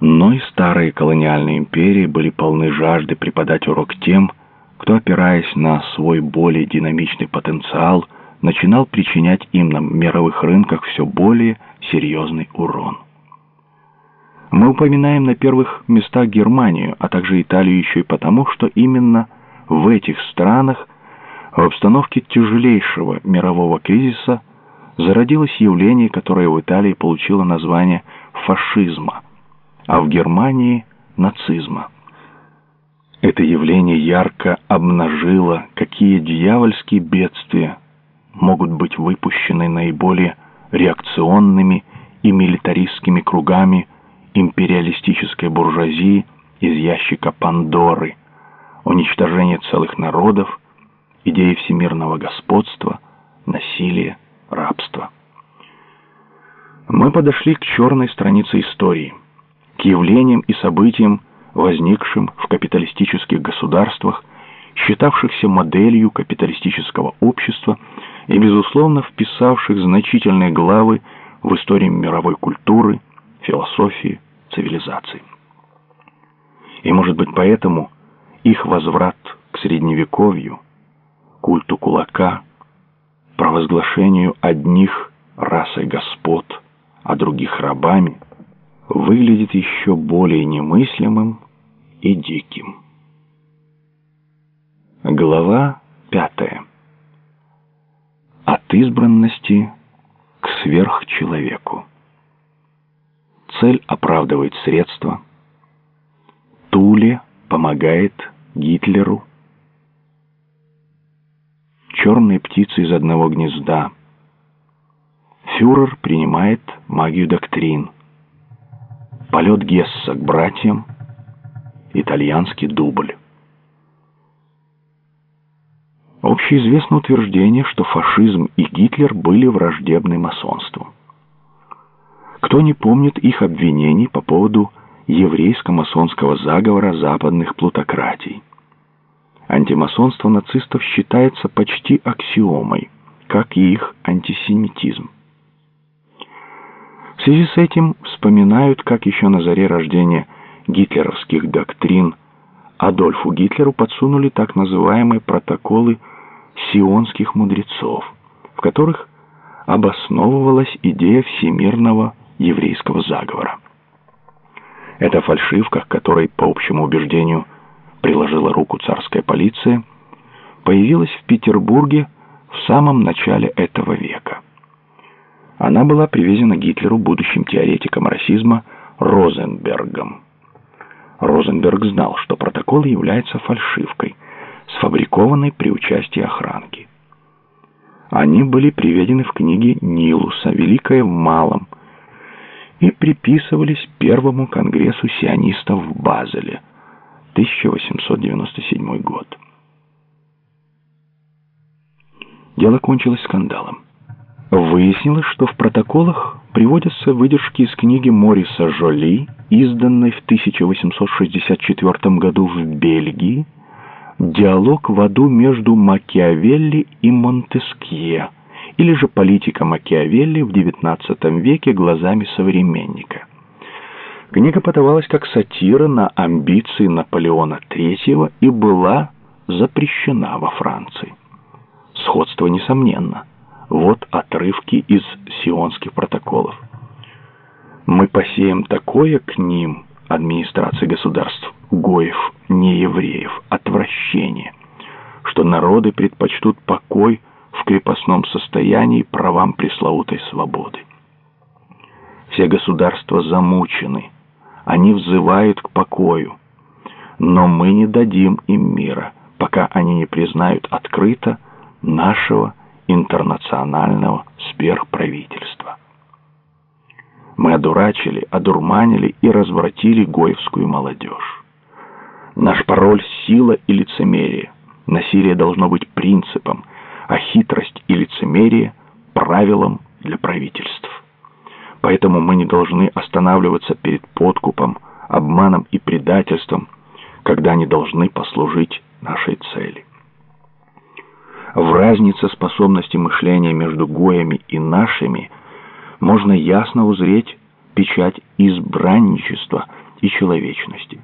Но и старые колониальные империи были полны жажды преподать урок тем, кто, опираясь на свой более динамичный потенциал, начинал причинять им на мировых рынках все более серьезный урон. Мы упоминаем на первых местах Германию, а также Италию еще и потому, что именно в этих странах в обстановке тяжелейшего мирового кризиса зародилось явление, которое в Италии получило название фашизма, а в Германии – нацизма. Это явление ярко обнажило, какие дьявольские бедствия могут быть выпущены наиболее реакционными и милитаристскими кругами империалистической буржуазии из ящика Пандоры, уничтожение целых народов, идеи всемирного господства, насилия, рабства. Мы подошли к черной странице истории, к явлениям и событиям, возникшим в капиталистических государствах, считавшихся моделью капиталистического общества и, безусловно, вписавших значительные главы в истории мировой культуры, философии, цивилизации. И, может быть, поэтому их возврат к Средневековью, культу кулака, провозглашению одних расой господ, а других рабами, выглядит еще более немыслимым и диким. Глава пятая. От избранности к сверхчеловеку. Цель оправдывает средства. Туле помогает Гитлеру. Черные птицы из одного гнезда. Фюрер принимает магию доктрин. Полет Гесса к братьям. Итальянский дубль. Общеизвестно утверждение, что фашизм и Гитлер были враждебны масонству. Кто не помнит их обвинений по поводу еврейско-масонского заговора западных плутократий? Антимасонство нацистов считается почти аксиомой, как и их антисемитизм. Связи с этим вспоминают, как еще на заре рождения гитлеровских доктрин Адольфу Гитлеру подсунули так называемые протоколы сионских мудрецов, в которых обосновывалась идея всемирного еврейского заговора. Эта фальшивка, к которой, по общему убеждению, приложила руку царская полиция, появилась в Петербурге в самом начале этого века. Она была привезена Гитлеру будущим теоретиком расизма Розенбергом. Розенберг знал, что протокол является фальшивкой, сфабрикованной при участии охранки. Они были приведены в книге Нилуса «Великое в малом», и приписывались Первому конгрессу сионистов в Базеле, 1897 год. Дело кончилось скандалом. Выяснилось, что в протоколах приводятся выдержки из книги Мориса Жоли, изданной в 1864 году в Бельгии, «Диалог в аду между Макиавелли и Монтескье», или же политика Макиавелли в XIX веке глазами современника. Книга подавалась как сатира на амбиции Наполеона III и была запрещена во Франции. Сходство несомненно. Вот отрывки из сионских протоколов. Мы посеем такое к ним, администрации государств, гоев, неевреев, отвращение, что народы предпочтут покой, в крепостном состоянии правам пресловутой свободы. Все государства замучены, они взывают к покою, но мы не дадим им мира, пока они не признают открыто нашего интернационального сверхправительства. Мы одурачили, одурманили и развратили гоевскую молодежь. Наш пароль — сила и лицемерие. Насилие должно быть принципом — а хитрость и лицемерие правилом для правительств. Поэтому мы не должны останавливаться перед подкупом, обманом и предательством, когда они должны послужить нашей цели. В разнице способности мышления между гоями и нашими можно ясно узреть печать избранничества, и человечности.